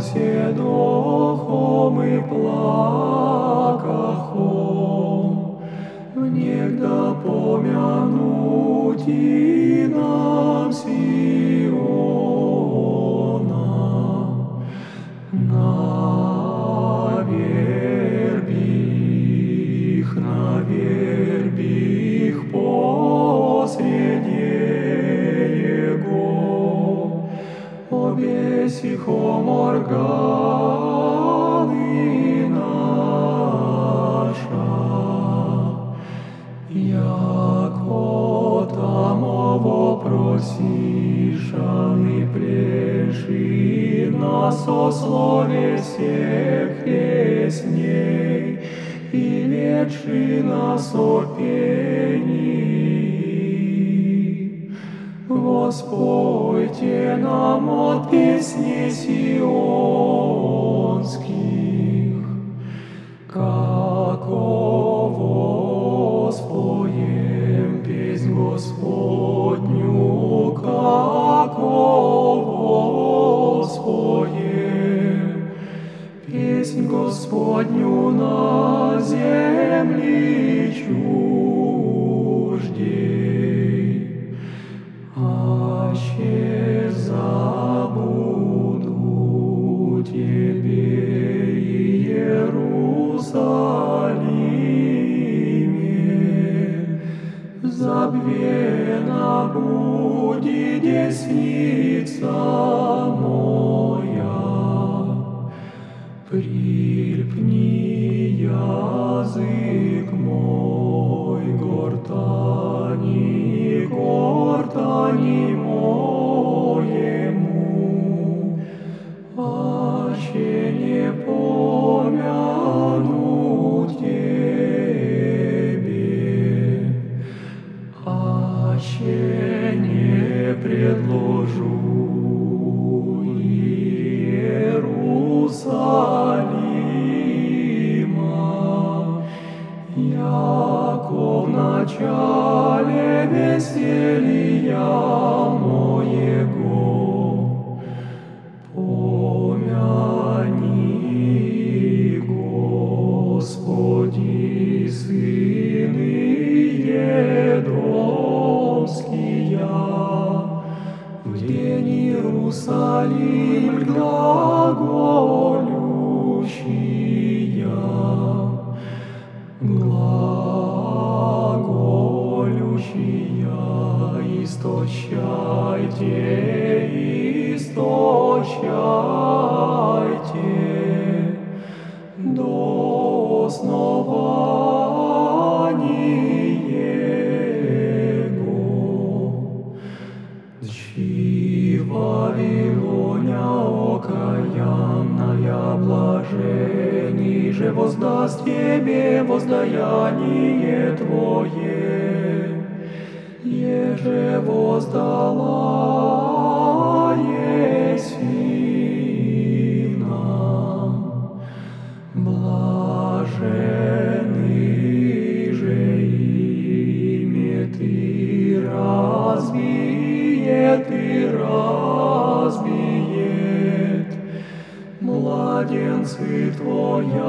Ісусі духом і плакахом, Негда помянуть и нам Сион. Обесих оморганы наша, яко тамово просишаны преши нас о слове всех песней и вечи нас о пении. Воспойте нам от песни сионских, како споем песнь Господню, како споем песнь Господню на земли чуждей. Забвена будет десница моя. Прильпни язык мой, гортани, гортани моему, предложу Иерусалима, яко в начале день Иерусалим глаголющия, глаголющия, истощайте, истощайте до основания блажени же воздаст тебе воздаяние Твое, еже воздала младенцы Твоя.